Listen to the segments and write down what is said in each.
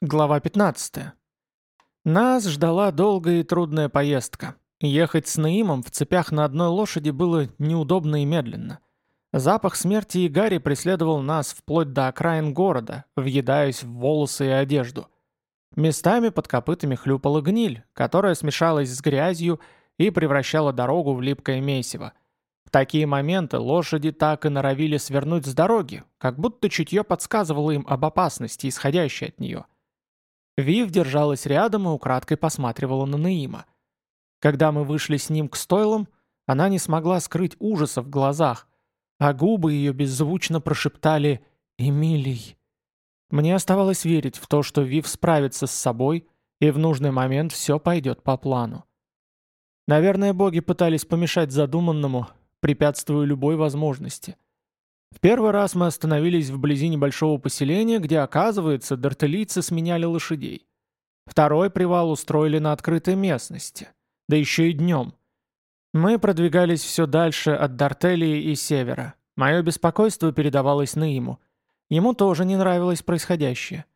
Глава 15. Нас ждала долгая и трудная поездка. Ехать с Наимом в цепях на одной лошади было неудобно и медленно. Запах смерти и гари преследовал нас вплоть до окраин города, въедаясь в волосы и одежду. Местами под копытами хлюпала гниль, которая смешалась с грязью и превращала дорогу в липкое месиво. В такие моменты лошади так и норовили свернуть с дороги, как будто чутье подсказывало им об опасности, исходящей от нее – Вив держалась рядом и украдкой посматривала на Наима. Когда мы вышли с ним к стойлам, она не смогла скрыть ужаса в глазах, а губы ее беззвучно прошептали «Эмилий». Мне оставалось верить в то, что Вив справится с собой, и в нужный момент все пойдет по плану. Наверное, боги пытались помешать задуманному, препятствуя любой возможности – в первый раз мы остановились вблизи небольшого поселения, где, оказывается, дартелийцы сменяли лошадей. Второй привал устроили на открытой местности, да еще и днем. Мы продвигались все дальше от Дартелии и севера. Мое беспокойство передавалось Наиму. Ему тоже не нравилось происходящее.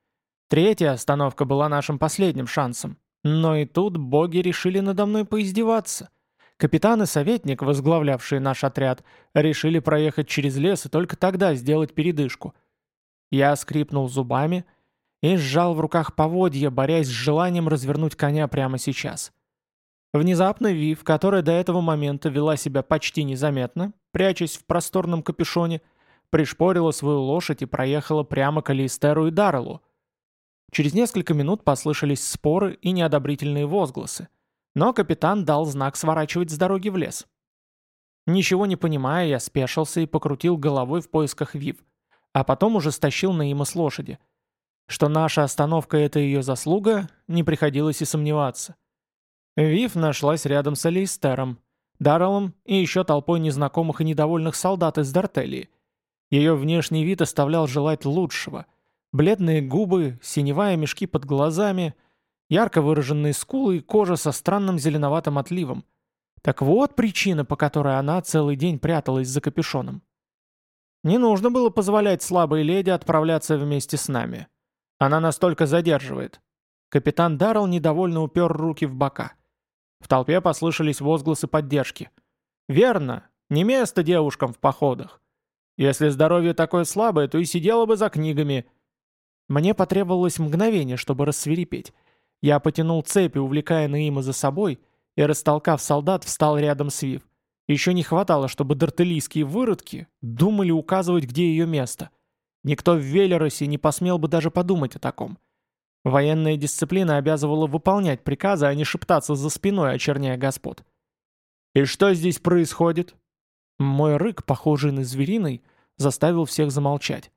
Третья остановка была нашим последним шансом. Но и тут боги решили надо мной поиздеваться – Капитан и советник, возглавлявшие наш отряд, решили проехать через лес и только тогда сделать передышку. Я скрипнул зубами и сжал в руках поводья, борясь с желанием развернуть коня прямо сейчас. Внезапно Вив, которая до этого момента вела себя почти незаметно, прячась в просторном капюшоне, пришпорила свою лошадь и проехала прямо к Алистеру и Дарреллу. Через несколько минут послышались споры и неодобрительные возгласы. Но капитан дал знак сворачивать с дороги в лес. Ничего не понимая, я спешился и покрутил головой в поисках Вив, а потом уже стащил Наима с лошади. Что наша остановка — это ее заслуга, не приходилось и сомневаться. Вив нашлась рядом с Алистером, Дарреллом и еще толпой незнакомых и недовольных солдат из Дартелии. Ее внешний вид оставлял желать лучшего. Бледные губы, синевая мешки под глазами — Ярко выраженные скулы и кожа со странным зеленоватым отливом. Так вот причина, по которой она целый день пряталась за капюшоном. Не нужно было позволять слабой леди отправляться вместе с нами. Она настолько задерживает. Капитан Даррелл недовольно упер руки в бока. В толпе послышались возгласы поддержки. «Верно, не место девушкам в походах. Если здоровье такое слабое, то и сидела бы за книгами». Мне потребовалось мгновение, чтобы рассверепеть. Я потянул цепи, увлекая Наима за собой, и, растолкав солдат, встал рядом с Вив. Еще не хватало, чтобы дартелийские выродки думали указывать, где ее место. Никто в Велеросе не посмел бы даже подумать о таком. Военная дисциплина обязывала выполнять приказы, а не шептаться за спиной, очерняя господ. «И что здесь происходит?» Мой рык, похожий на звериный, заставил всех замолчать.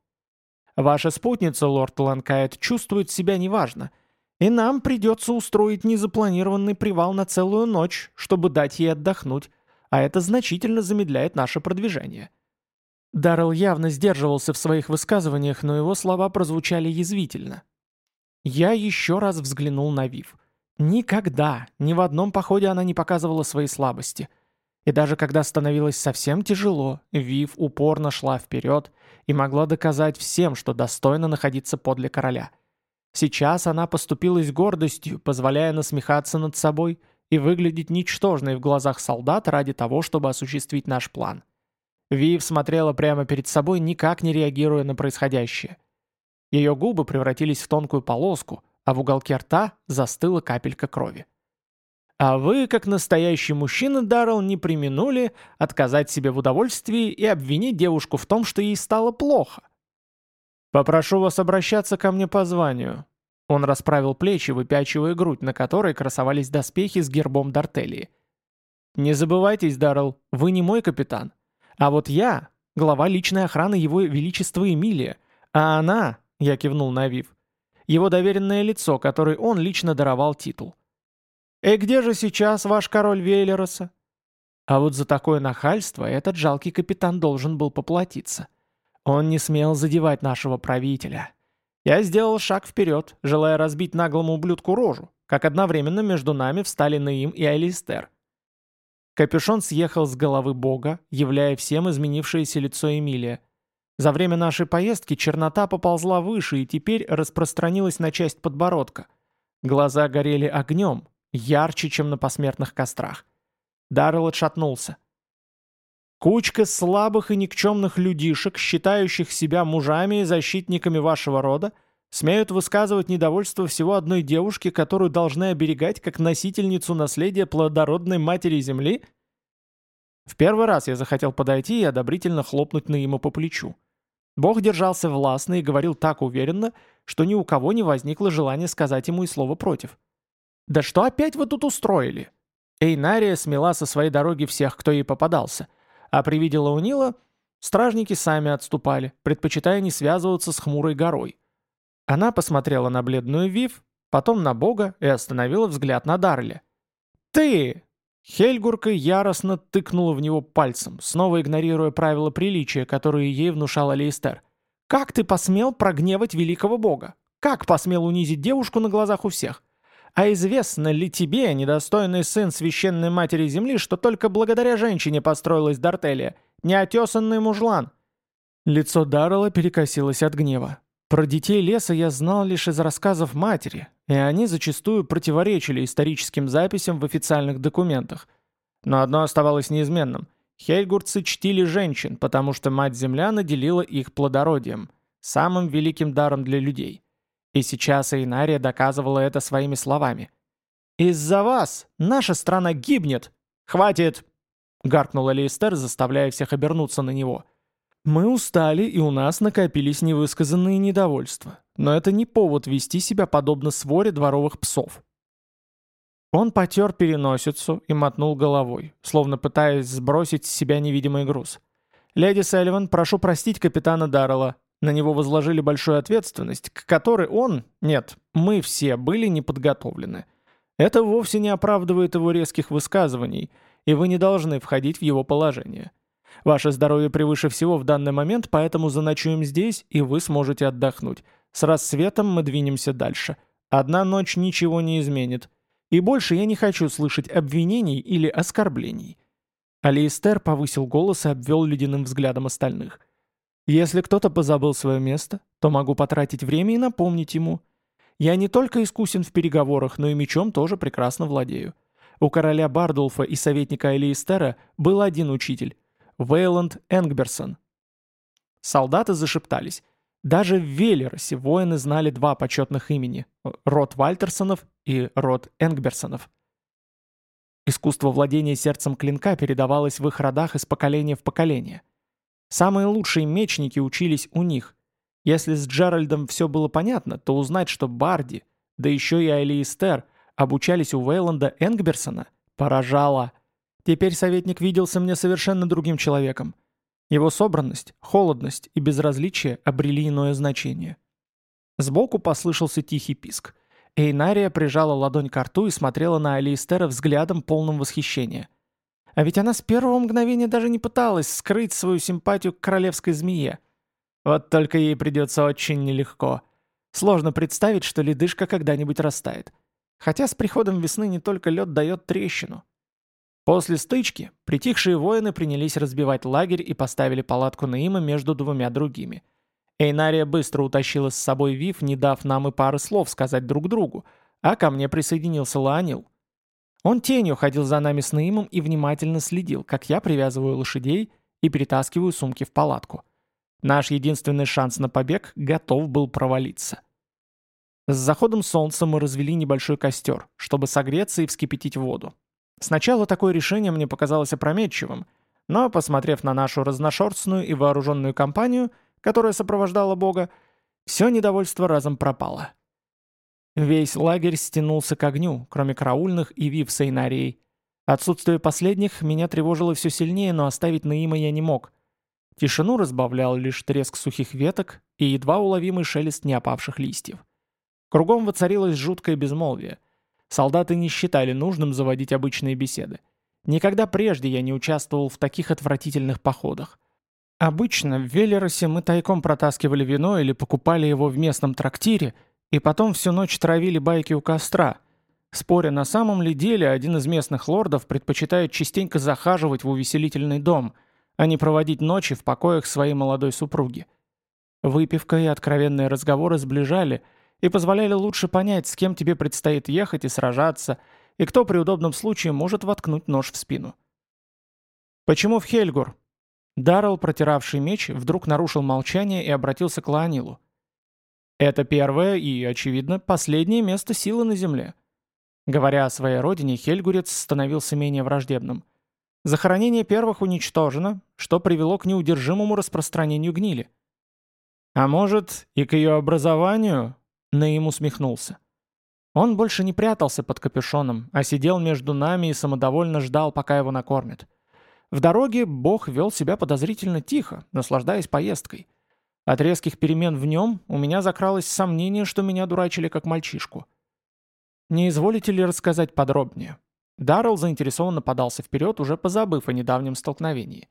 «Ваша спутница, лорд Ланкайт, чувствует себя неважно», и нам придется устроить незапланированный привал на целую ночь, чтобы дать ей отдохнуть, а это значительно замедляет наше продвижение». Даррелл явно сдерживался в своих высказываниях, но его слова прозвучали язвительно. Я еще раз взглянул на Вив. Никогда, ни в одном походе она не показывала свои слабости. И даже когда становилось совсем тяжело, Вив упорно шла вперед и могла доказать всем, что достойно находиться подле короля – Сейчас она поступилась гордостью, позволяя насмехаться над собой и выглядеть ничтожной в глазах солдат ради того, чтобы осуществить наш план. Вив смотрела прямо перед собой, никак не реагируя на происходящее. Ее губы превратились в тонкую полоску, а в уголке рта застыла капелька крови. А вы, как настоящий мужчина, Даррелл, не применули отказать себе в удовольствии и обвинить девушку в том, что ей стало плохо. «Попрошу вас обращаться ко мне по званию». Он расправил плечи, выпячивая грудь, на которой красовались доспехи с гербом Дартелии. «Не забывайтесь, Даррелл, вы не мой капитан. А вот я — глава личной охраны его величества Эмилия, а она, — я кивнул на Вив, — его доверенное лицо, которой он лично даровал титул. «И где же сейчас ваш король Вейлероса?» А вот за такое нахальство этот жалкий капитан должен был поплатиться. Он не смел задевать нашего правителя. Я сделал шаг вперед, желая разбить наглому ублюдку рожу, как одновременно между нами встали Наим и Алистер. Капюшон съехал с головы бога, являя всем изменившееся лицо Эмилия. За время нашей поездки чернота поползла выше и теперь распространилась на часть подбородка. Глаза горели огнем, ярче, чем на посмертных кострах. Даррелл отшатнулся. Кучка слабых и никчемных людишек, считающих себя мужами и защитниками вашего рода, смеют высказывать недовольство всего одной девушки, которую должны оберегать как носительницу наследия плодородной матери Земли? В первый раз я захотел подойти и одобрительно хлопнуть на ему по плечу. Бог держался властно и говорил так уверенно, что ни у кого не возникло желания сказать ему и слова против. «Да что опять вы тут устроили?» Эйнария смела со своей дороги всех, кто ей попадался, а при виде Лаунила стражники сами отступали, предпочитая не связываться с хмурой горой. Она посмотрела на бледную Вив, потом на Бога и остановила взгляд на Дарли. «Ты!» Хельгурка яростно тыкнула в него пальцем, снова игнорируя правила приличия, которые ей внушал Алистер. «Как ты посмел прогневать великого бога? Как посмел унизить девушку на глазах у всех? А известно ли тебе, недостойный сын священной матери земли, что только благодаря женщине построилась Дартелия, неотесанный мужлан?» Лицо Даррелла перекосилось от гнева. Про детей леса я знал лишь из рассказов матери, и они зачастую противоречили историческим записям в официальных документах. Но одно оставалось неизменным. Хельгурцы чтили женщин, потому что Мать-Земля наделила их плодородием, самым великим даром для людей. И сейчас Эйнария доказывала это своими словами. «Из-за вас наша страна гибнет! Хватит!» — гаркнул Лейстер, заставляя всех обернуться на него — мы устали, и у нас накопились невысказанные недовольства. Но это не повод вести себя подобно своре дворовых псов. Он потер переносицу и мотнул головой, словно пытаясь сбросить с себя невидимый груз. «Леди Селливан, прошу простить капитана Даррелла. На него возложили большую ответственность, к которой он, нет, мы все были не подготовлены. Это вовсе не оправдывает его резких высказываний, и вы не должны входить в его положение. Ваше здоровье превыше всего в данный момент, поэтому заночуем здесь, и вы сможете отдохнуть. С рассветом мы двинемся дальше. Одна ночь ничего не изменит. И больше я не хочу слышать обвинений или оскорблений». Алиэстер повысил голос и обвел ледяным взглядом остальных. «Если кто-то позабыл свое место, то могу потратить время и напомнить ему. Я не только искусен в переговорах, но и мечом тоже прекрасно владею. У короля Бардулфа и советника Алиэстера был один учитель, Вейланд Энгберсон. Солдаты зашептались. Даже в Велеросе воины знали два почетных имени – род Вальтерсонов и род Энгберсонов. Искусство владения сердцем клинка передавалось в их родах из поколения в поколение. Самые лучшие мечники учились у них. Если с Джеральдом все было понятно, то узнать, что Барди, да еще и Алиестер, обучались у Вейланда Энгберсона, поражало – Теперь советник виделся мне совершенно другим человеком. Его собранность, холодность и безразличие обрели иное значение. Сбоку послышался тихий писк. Эйнария прижала ладонь к рту и смотрела на Алистера взглядом полным восхищения. А ведь она с первого мгновения даже не пыталась скрыть свою симпатию к королевской змее. Вот только ей придется очень нелегко. Сложно представить, что ледышка когда-нибудь растает. Хотя с приходом весны не только лед дает трещину, После стычки притихшие воины принялись разбивать лагерь и поставили палатку Наима между двумя другими. Эйнария быстро утащила с собой Вив, не дав нам и пары слов сказать друг другу, а ко мне присоединился Лаанил. Он тенью ходил за нами с Наимом и внимательно следил, как я привязываю лошадей и перетаскиваю сумки в палатку. Наш единственный шанс на побег готов был провалиться. С заходом солнца мы развели небольшой костер, чтобы согреться и вскипятить воду. Сначала такое решение мне показалось опрометчивым, но, посмотрев на нашу разношерстную и вооруженную компанию, которая сопровождала Бога, все недовольство разом пропало. Весь лагерь стянулся к огню, кроме караульных и вив сейнарий. Отсутствие последних меня тревожило все сильнее, но оставить Наима я не мог. Тишину разбавлял лишь треск сухих веток и едва уловимый шелест неопавших листьев. Кругом воцарилось жуткое безмолвие. Солдаты не считали нужным заводить обычные беседы. Никогда прежде я не участвовал в таких отвратительных походах. Обычно в Велеросе мы тайком протаскивали вино или покупали его в местном трактире, и потом всю ночь травили байки у костра, споря на самом ли деле один из местных лордов предпочитает частенько захаживать в увеселительный дом, а не проводить ночи в покоях своей молодой супруги. Выпивка и откровенные разговоры сближали и позволяли лучше понять, с кем тебе предстоит ехать и сражаться, и кто при удобном случае может воткнуть нож в спину. «Почему в Хельгур?» Даррелл, протиравший меч, вдруг нарушил молчание и обратился к Лаонилу. «Это первое и, очевидно, последнее место силы на Земле». Говоря о своей родине, Хельгурец становился менее враждебным. Захоронение первых уничтожено, что привело к неудержимому распространению гнили. «А может, и к ее образованию?» Наим усмехнулся. Он больше не прятался под капюшоном, а сидел между нами и самодовольно ждал, пока его накормят. В дороге Бог вел себя подозрительно тихо, наслаждаясь поездкой. От резких перемен в нем у меня закралось сомнение, что меня дурачили как мальчишку. «Не изволите ли рассказать подробнее?» Даррелл заинтересованно подался вперед, уже позабыв о недавнем столкновении.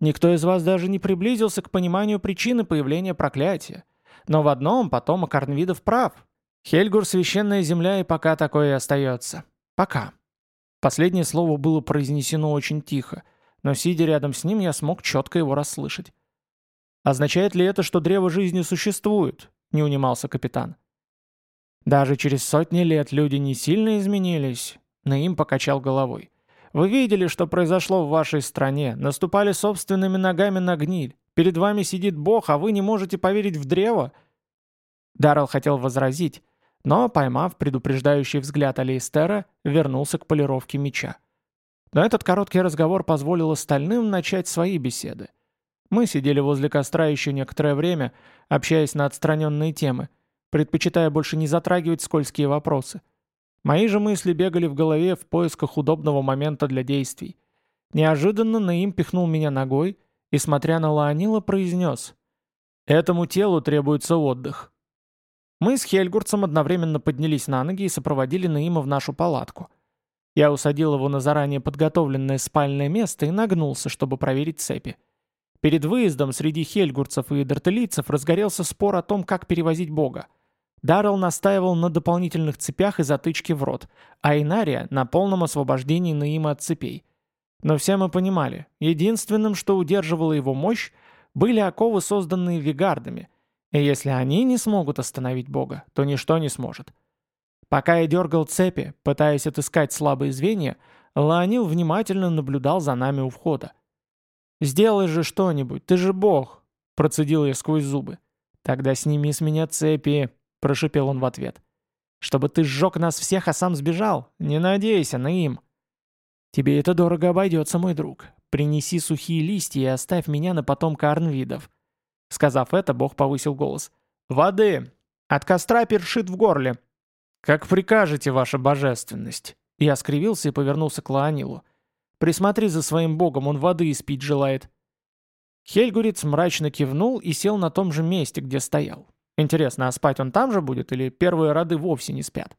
Никто из вас даже не приблизился к пониманию причины появления проклятия. Но в одном потомок Арнвидов прав. Хельгур — священная земля, и пока такое и остается. Пока. Последнее слово было произнесено очень тихо, но сидя рядом с ним, я смог четко его расслышать. «Означает ли это, что древо жизни существует?» — не унимался капитан. «Даже через сотни лет люди не сильно изменились», — Наим покачал головой. Вы видели, что произошло в вашей стране, наступали собственными ногами на гниль. Перед вами сидит Бог, а вы не можете поверить в древо?» Даррелл хотел возразить, но, поймав предупреждающий взгляд Алейстера, вернулся к полировке меча. Но этот короткий разговор позволил остальным начать свои беседы. Мы сидели возле костра еще некоторое время, общаясь на отстраненные темы, предпочитая больше не затрагивать скользкие вопросы – Мои же мысли бегали в голове в поисках удобного момента для действий. Неожиданно Наим пихнул меня ногой и, смотря на Лаонила, произнес «Этому телу требуется отдых». Мы с Хельгурцем одновременно поднялись на ноги и сопроводили Наима в нашу палатку. Я усадил его на заранее подготовленное спальное место и нагнулся, чтобы проверить цепи. Перед выездом среди хельгурцев и дартелийцев разгорелся спор о том, как перевозить бога. Даррелл настаивал на дополнительных цепях и затычке в рот, а Инария — на полном освобождении Наима от цепей. Но все мы понимали, единственным, что удерживало его мощь, были оковы, созданные вигардами, и если они не смогут остановить Бога, то ничто не сможет. Пока я дергал цепи, пытаясь отыскать слабые звенья, Лаонил внимательно наблюдал за нами у входа. «Сделай же что-нибудь, ты же Бог!» — процедил я сквозь зубы. «Тогда сними с меня цепи!» прошипел он в ответ. «Чтобы ты сжег нас всех, а сам сбежал? Не надейся на им!» «Тебе это дорого обойдется, мой друг. Принеси сухие листья и оставь меня на потомка Арнвидов». Сказав это, бог повысил голос. «Воды! От костра першит в горле!» «Как прикажете, ваша божественность!» Я скривился и повернулся к Лаонилу. «Присмотри за своим богом, он воды испить желает». Хельгуриц мрачно кивнул и сел на том же месте, где стоял. Интересно, а спать он там же будет или первые роды вовсе не спят?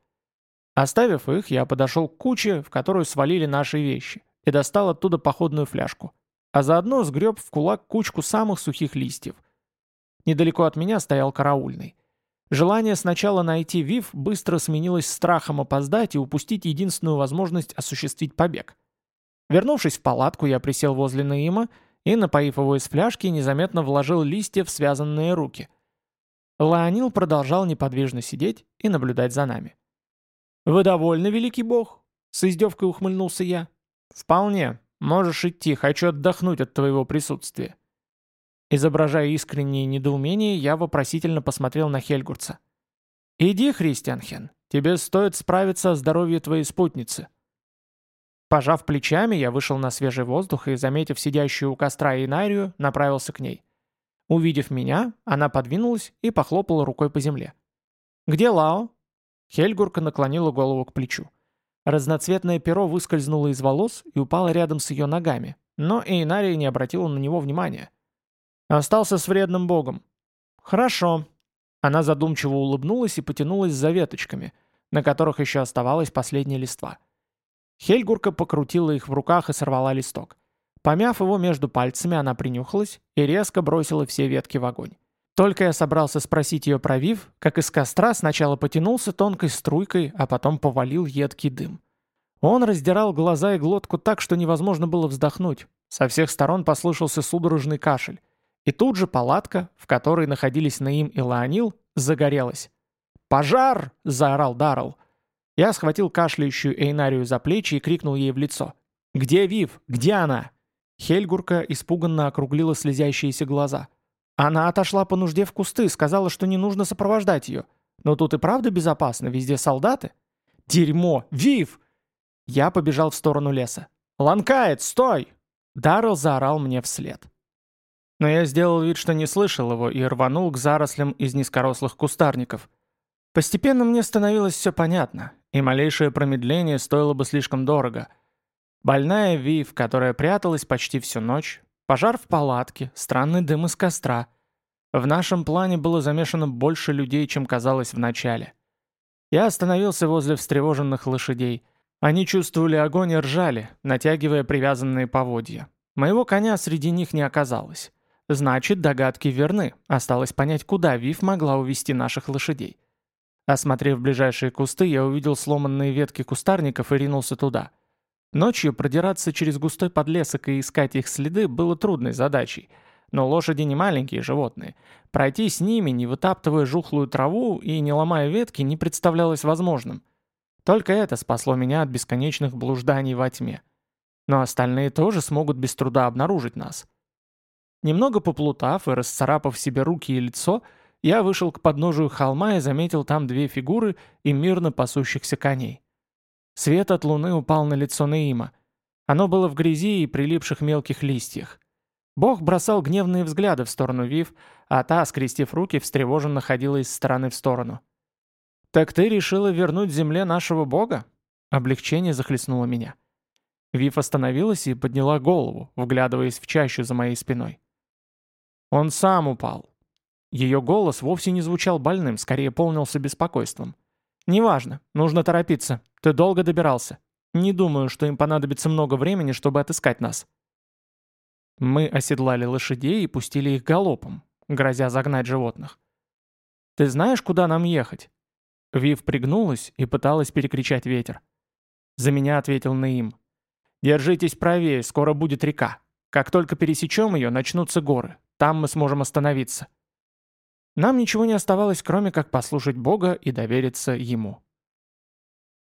Оставив их, я подошел к куче, в которую свалили наши вещи, и достал оттуда походную фляжку. А заодно сгреб в кулак кучку самых сухих листьев. Недалеко от меня стоял караульный. Желание сначала найти Вив быстро сменилось страхом опоздать и упустить единственную возможность осуществить побег. Вернувшись в палатку, я присел возле Наима и, напоив его из фляжки, незаметно вложил листья в связанные руки. Лаонил продолжал неподвижно сидеть и наблюдать за нами. «Вы довольны, великий бог?» — с издевкой ухмыльнулся я. «Вполне. Можешь идти, хочу отдохнуть от твоего присутствия». Изображая искреннее недоумение, я вопросительно посмотрел на Хельгурца. «Иди, Христианхен, тебе стоит справиться о здоровье твоей спутницы». Пожав плечами, я вышел на свежий воздух и, заметив сидящую у костра Инарию, направился к ней. Увидев меня, она подвинулась и похлопала рукой по земле. «Где Лао?» Хельгурка наклонила голову к плечу. Разноцветное перо выскользнуло из волос и упало рядом с ее ногами, но Эйнария не обратила на него внимания. «Остался с вредным богом». «Хорошо». Она задумчиво улыбнулась и потянулась за веточками, на которых еще оставалась последняя листва. Хельгурка покрутила их в руках и сорвала листок. Помяв его между пальцами, она принюхалась и резко бросила все ветки в огонь. Только я собрался спросить ее про Вив, как из костра сначала потянулся тонкой струйкой, а потом повалил едкий дым. Он раздирал глаза и глотку так, что невозможно было вздохнуть. Со всех сторон послышался судорожный кашель. И тут же палатка, в которой находились Наим и Лаонил, загорелась. «Пожар!» — заорал Даррелл. Я схватил кашляющую Эйнарию за плечи и крикнул ей в лицо. «Где Вив? Где она?» Хельгурка испуганно округлила слезящиеся глаза. Она отошла по нужде в кусты, сказала, что не нужно сопровождать ее. Но тут и правда безопасно, везде солдаты. «Дерьмо! Вив!» Я побежал в сторону леса. «Ланкает, стой!» Даррелл заорал мне вслед. Но я сделал вид, что не слышал его, и рванул к зарослям из низкорослых кустарников. Постепенно мне становилось все понятно, и малейшее промедление стоило бы слишком дорого. Больная Вив, которая пряталась почти всю ночь, пожар в палатке, странный дым из костра. В нашем плане было замешано больше людей, чем казалось в начале. Я остановился возле встревоженных лошадей. Они чувствовали огонь и ржали, натягивая привязанные поводья. Моего коня среди них не оказалось. Значит, догадки верны. Осталось понять, куда Вив могла увести наших лошадей. Осмотрев ближайшие кусты, я увидел сломанные ветки кустарников и ринулся туда. Ночью продираться через густой подлесок и искать их следы было трудной задачей. Но лошади не маленькие животные. Пройти с ними, не вытаптывая жухлую траву и не ломая ветки, не представлялось возможным. Только это спасло меня от бесконечных блужданий во тьме. Но остальные тоже смогут без труда обнаружить нас. Немного поплутав и расцарапав себе руки и лицо, я вышел к подножию холма и заметил там две фигуры и мирно пасущихся коней. Свет от луны упал на лицо Наима. Оно было в грязи и прилипших мелких листьях. Бог бросал гневные взгляды в сторону Вив, а та, скрестив руки, встревоженно ходила из стороны в сторону. «Так ты решила вернуть земле нашего Бога?» Облегчение захлестнуло меня. Вив остановилась и подняла голову, вглядываясь в чащу за моей спиной. «Он сам упал», ее голос вовсе не звучал больным, скорее полнился беспокойством. «Неважно, нужно торопиться. Ты долго добирался. Не думаю, что им понадобится много времени, чтобы отыскать нас». Мы оседлали лошадей и пустили их галопом, грозя загнать животных. «Ты знаешь, куда нам ехать?» Вив пригнулась и пыталась перекричать ветер. За меня ответил Наим. «Держитесь правее, скоро будет река. Как только пересечем ее, начнутся горы. Там мы сможем остановиться». Нам ничего не оставалось, кроме как послушать Бога и довериться Ему.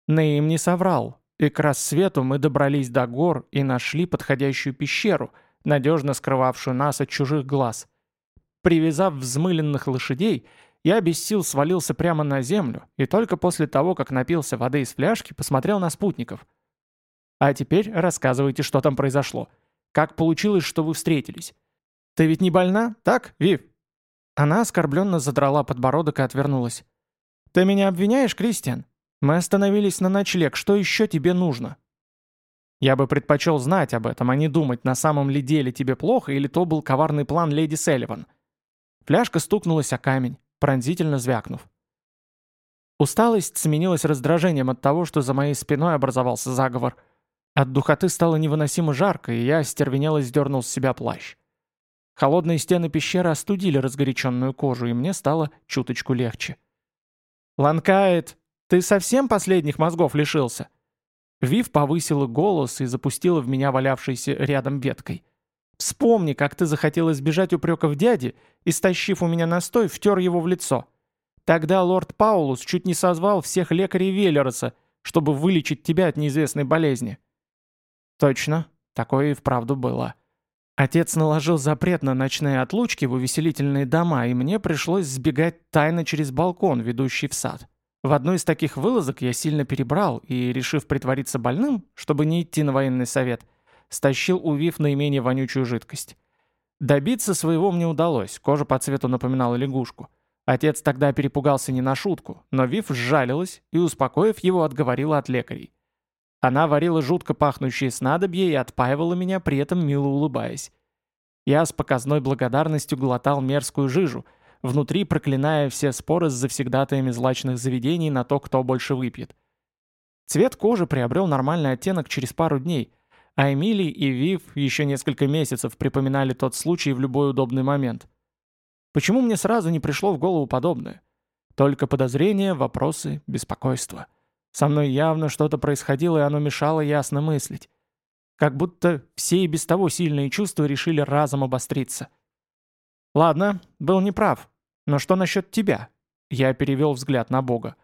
Наим не соврал, и к рассвету мы добрались до гор и нашли подходящую пещеру, надежно скрывавшую нас от чужих глаз. Привязав взмыленных лошадей, я без сил свалился прямо на землю и только после того, как напился воды из фляжки, посмотрел на спутников. А теперь рассказывайте, что там произошло. Как получилось, что вы встретились? Ты ведь не больна, так, Вив? Она оскорбленно задрала подбородок и отвернулась. «Ты меня обвиняешь, Кристиан? Мы остановились на ночлег, что еще тебе нужно?» «Я бы предпочел знать об этом, а не думать, на самом ли деле тебе плохо или то был коварный план леди Селливан». Фляжка стукнулась о камень, пронзительно звякнув. Усталость сменилась раздражением от того, что за моей спиной образовался заговор. От духоты стало невыносимо жарко, и я остервенело сдернул с себя плащ. Холодные стены пещеры остудили разгоряченную кожу, и мне стало чуточку легче. «Ланкает, ты совсем последних мозгов лишился?» Вив повысила голос и запустила в меня валявшейся рядом веткой. «Вспомни, как ты захотел избежать упреков дяди и, стащив у меня настой, втер его в лицо. Тогда лорд Паулус чуть не созвал всех лекарей Веллероса, чтобы вылечить тебя от неизвестной болезни». «Точно, такое и вправду было». Отец наложил запрет на ночные отлучки в увеселительные дома, и мне пришлось сбегать тайно через балкон, ведущий в сад. В одной из таких вылазок я сильно перебрал и, решив притвориться больным, чтобы не идти на военный совет, стащил у Вив наименее вонючую жидкость. Добиться своего мне удалось, кожа по цвету напоминала лягушку. Отец тогда перепугался не на шутку, но Вив сжалилась и, успокоив его, отговорила от лекарей. Она варила жутко пахнущие снадобья и отпаивала меня, при этом мило улыбаясь. Я с показной благодарностью глотал мерзкую жижу, внутри проклиная все споры с завсегдатаями злачных заведений на то, кто больше выпьет. Цвет кожи приобрел нормальный оттенок через пару дней, а Эмилий и Вив еще несколько месяцев припоминали тот случай в любой удобный момент. Почему мне сразу не пришло в голову подобное? Только подозрения, вопросы, беспокойство. Со мной явно что-то происходило, и оно мешало ясно мыслить. как будто все и без того сильные чувства решили разом обостриться. «Ладно, был неправ. Но что насчет тебя?» Я перевел взгляд на Бога.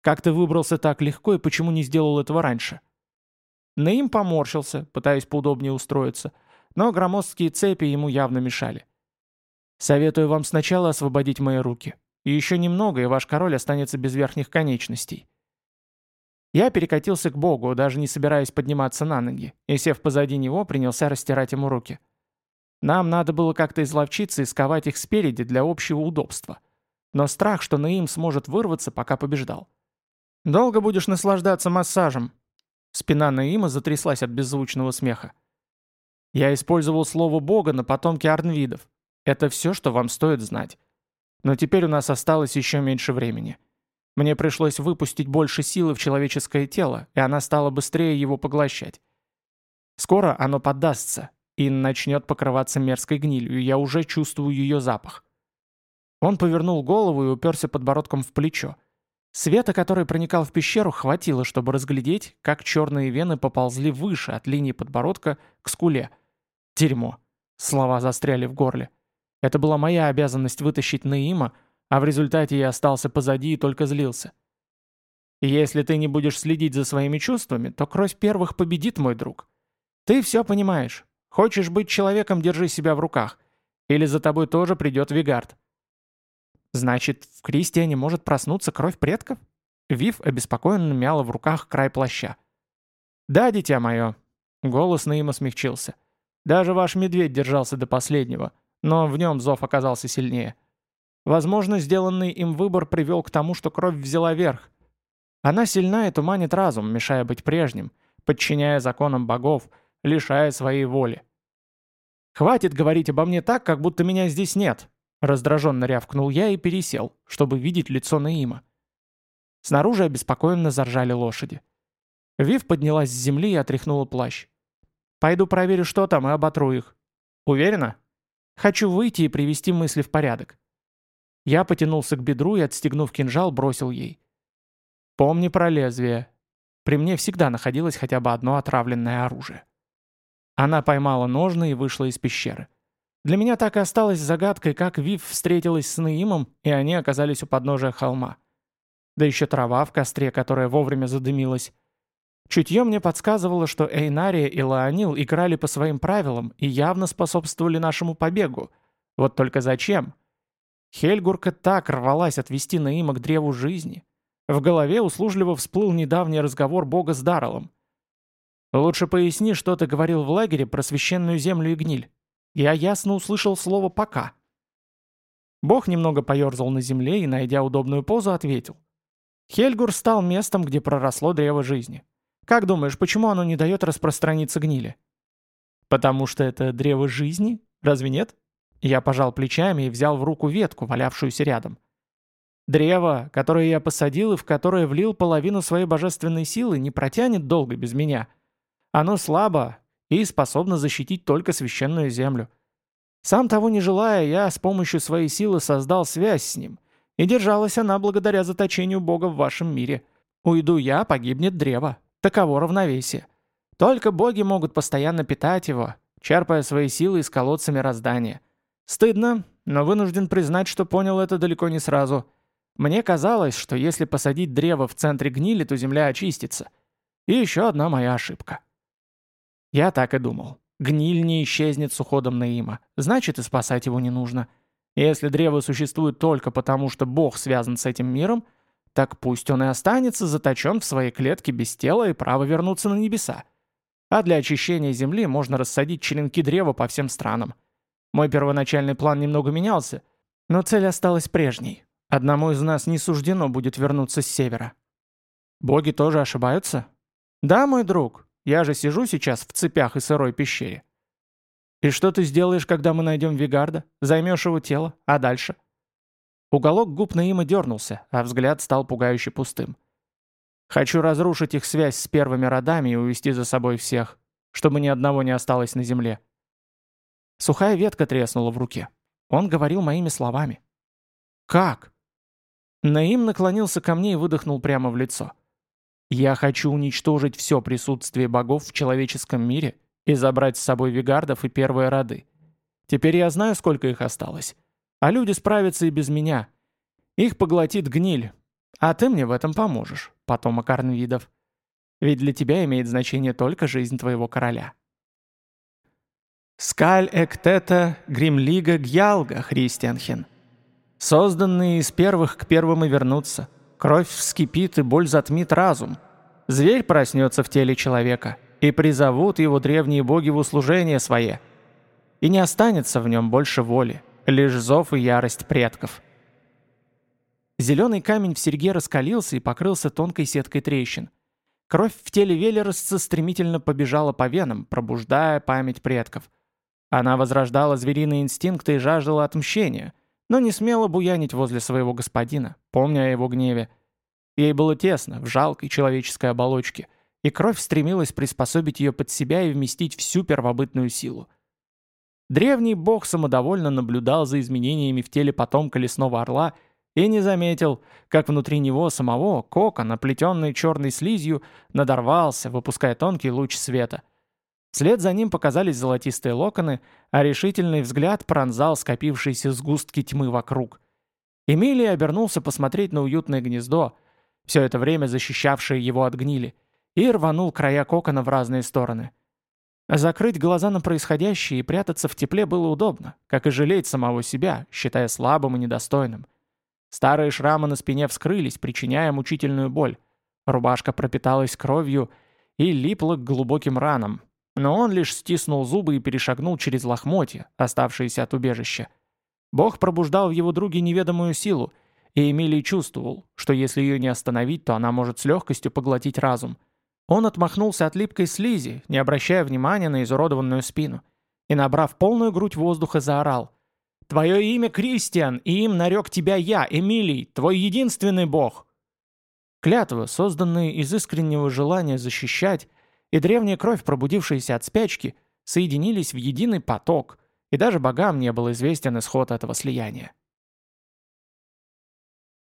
«Как ты выбрался так легко и почему не сделал этого раньше?» Наим поморщился, пытаясь поудобнее устроиться, но громоздкие цепи ему явно мешали. «Советую вам сначала освободить мои руки. И еще немного, и ваш король останется без верхних конечностей». Я перекатился к Богу, даже не собираясь подниматься на ноги, и, сев позади него, принялся растирать ему руки. Нам надо было как-то изловчиться и сковать их спереди для общего удобства. Но страх, что Наим сможет вырваться, пока побеждал. «Долго будешь наслаждаться массажем?» Спина Наима затряслась от беззвучного смеха. «Я использовал слово Бога на потомке Арнвидов. Это все, что вам стоит знать. Но теперь у нас осталось еще меньше времени. Мне пришлось выпустить больше силы в человеческое тело, и она стала быстрее его поглощать. Скоро оно поддастся и начнет покрываться мерзкой гнилью, я уже чувствую ее запах. Он повернул голову и уперся подбородком в плечо. Света, который проникал в пещеру, хватило, чтобы разглядеть, как черные вены поползли выше от линии подбородка к скуле. Дерьмо. Слова застряли в горле. Это была моя обязанность вытащить Наима, а в результате я остался позади и только злился. если ты не будешь следить за своими чувствами, то кровь первых победит, мой друг. Ты все понимаешь. Хочешь быть человеком, держи себя в руках. Или за тобой тоже придет Вигард. Значит, в Кристиане может проснуться кровь предков? Вив обеспокоенно мяла в руках край плаща. «Да, дитя мое». Голос Наима смягчился. «Даже ваш медведь держался до последнего, но в нем зов оказался сильнее. Возможно, сделанный им выбор привел к тому, что кровь взяла верх. Она сильна и туманит разум, мешая быть прежним, подчиняя законам богов, лишая своей воли. «Хватит говорить обо мне так, как будто меня здесь нет», раздраженно рявкнул я и пересел, чтобы видеть лицо Наима. Снаружи обеспокоенно заржали лошади. Вив поднялась с земли и отряхнула плащ. «Пойду проверю, что там, и оботру их». «Уверена?» «Хочу выйти и привести мысли в порядок». Я потянулся к бедру и, отстегнув кинжал, бросил ей. «Помни про лезвие. При мне всегда находилось хотя бы одно отравленное оружие». Она поймала ножны и вышла из пещеры. Для меня так и осталось загадкой, как Вив встретилась с Наимом, и они оказались у подножия холма. Да еще трава в костре, которая вовремя задымилась. Чутье мне подсказывало, что Эйнария и Лаонил играли по своим правилам и явно способствовали нашему побегу. Вот только зачем? Хельгурка так рвалась отвести Наима к древу жизни. В голове услужливо всплыл недавний разговор бога с Даралом. «Лучше поясни, что ты говорил в лагере про священную землю и гниль. Я ясно услышал слово «пока». Бог немного поерзал на земле и, найдя удобную позу, ответил. Хельгур стал местом, где проросло древо жизни. Как думаешь, почему оно не дает распространиться гнили? Потому что это древо жизни? Разве нет? Я пожал плечами и взял в руку ветку, валявшуюся рядом. Древо, которое я посадил и в которое влил половину своей божественной силы, не протянет долго без меня. Оно слабо и способно защитить только священную землю. Сам того не желая, я с помощью своей силы создал связь с ним, и держалась она благодаря заточению Бога в вашем мире. Уйду я, погибнет древо. Таково равновесие. Только боги могут постоянно питать его, черпая свои силы из колодца мироздания. Стыдно, но вынужден признать, что понял это далеко не сразу. Мне казалось, что если посадить древо в центре гнили, то земля очистится. И еще одна моя ошибка. Я так и думал. Гниль не исчезнет с уходом Наима, значит и спасать его не нужно. Если древо существует только потому, что Бог связан с этим миром, так пусть он и останется заточен в своей клетке без тела и право вернуться на небеса. А для очищения земли можно рассадить черенки древа по всем странам. Мой первоначальный план немного менялся, но цель осталась прежней. Одному из нас не суждено будет вернуться с севера. Боги тоже ошибаются? Да, мой друг, я же сижу сейчас в цепях и сырой пещере. И что ты сделаешь, когда мы найдем Вигарда? Займешь его тело? А дальше? Уголок губ Наима дернулся, а взгляд стал пугающе пустым. Хочу разрушить их связь с первыми родами и увести за собой всех, чтобы ни одного не осталось на земле. Сухая ветка треснула в руке. Он говорил моими словами. «Как?» Наим наклонился ко мне и выдохнул прямо в лицо. «Я хочу уничтожить все присутствие богов в человеческом мире и забрать с собой вигардов и первые роды. Теперь я знаю, сколько их осталось. А люди справятся и без меня. Их поглотит гниль. А ты мне в этом поможешь, потомок Арнвидов. Ведь для тебя имеет значение только жизнь твоего короля. Скаль Эктета Гримлига Гьялга, Христианхен. Созданные из первых к первым и вернутся. Кровь вскипит и боль затмит разум. Зверь проснется в теле человека, и призовут его древние боги в услужение свое. И не останется в нем больше воли, лишь зов и ярость предков. Зеленый камень в серьге раскалился и покрылся тонкой сеткой трещин. Кровь в теле Велеросца стремительно побежала по венам, пробуждая память предков. Она возрождала звериные инстинкты и жаждала отмщения – но не смела буянить возле своего господина, помня о его гневе. Ей было тесно, в жалкой человеческой оболочке, и кровь стремилась приспособить ее под себя и вместить всю первобытную силу. Древний бог самодовольно наблюдал за изменениями в теле потомка лесного орла и не заметил, как внутри него самого кокон, оплетенный черной слизью, надорвался, выпуская тонкий луч света — Вслед за ним показались золотистые локоны, а решительный взгляд пронзал скопившиеся сгустки тьмы вокруг. Эмилий обернулся посмотреть на уютное гнездо, все это время защищавшее его от гнили, и рванул края кокона в разные стороны. Закрыть глаза на происходящее и прятаться в тепле было удобно, как и жалеть самого себя, считая слабым и недостойным. Старые шрамы на спине вскрылись, причиняя мучительную боль. Рубашка пропиталась кровью и липла к глубоким ранам, но он лишь стиснул зубы и перешагнул через лохмотья, оставшиеся от убежища. Бог пробуждал в его друге неведомую силу, и Эмилий чувствовал, что если ее не остановить, то она может с легкостью поглотить разум. Он отмахнулся от липкой слизи, не обращая внимания на изуродованную спину, и, набрав полную грудь воздуха, заорал. «Твое имя Кристиан, и им нарек тебя я, Эмилий, твой единственный бог!» Клятвы, созданные из искреннего желания защищать, и древняя кровь, пробудившаяся от спячки, соединились в единый поток, и даже богам не был известен исход этого слияния.